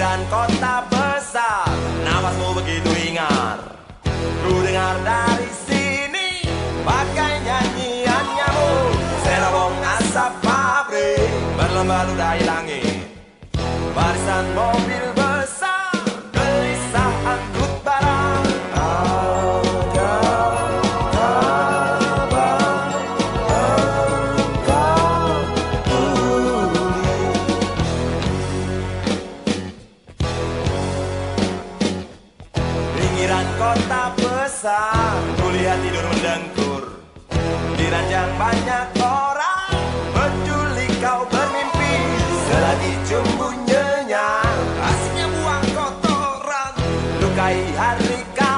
pinggiran kota besar. Nafasmu begitu hingar Ku dengar dari sini Pakai nyanyian nyamuk Serobong asap pabrik Berlomba ludahi langit. Barisan mobil kota besar. Kulihat tidur mendengkur. Di ranjang banyak orang. Menculik kau bermimpi. Selagi jumbo nyenyak Asiknya buang kotoran. Lukai hari kami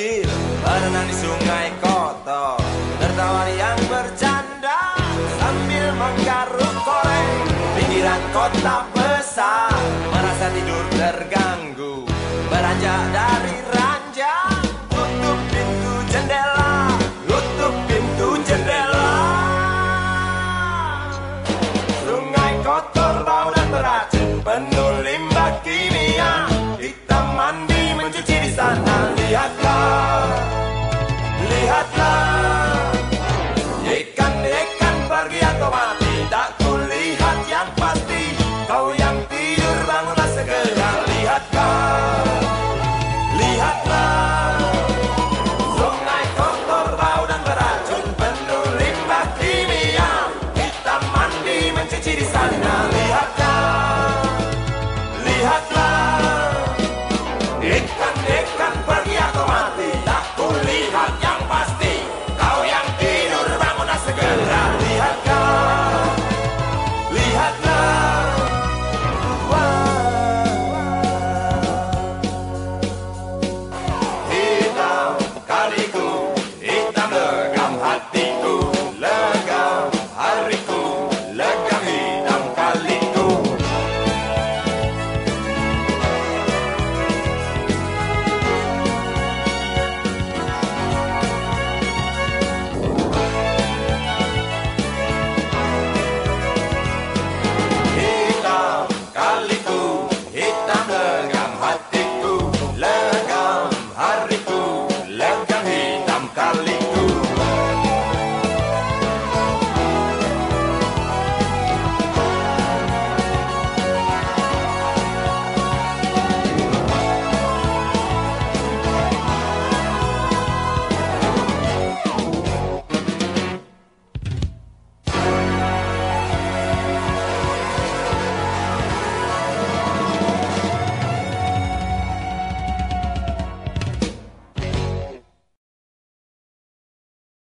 kecil Berenang di sungai kotor. Tertawa yang bercanda Sambil menggaruk koreng. Pinggiran kota besar Merasa tidur terganggu. Beranjak dari ranjang Tutup pintu jendela. Tutup pintu jendela. Sungai kotor bau dan beracun Penuh limbah kimia. Kita mandi mencuci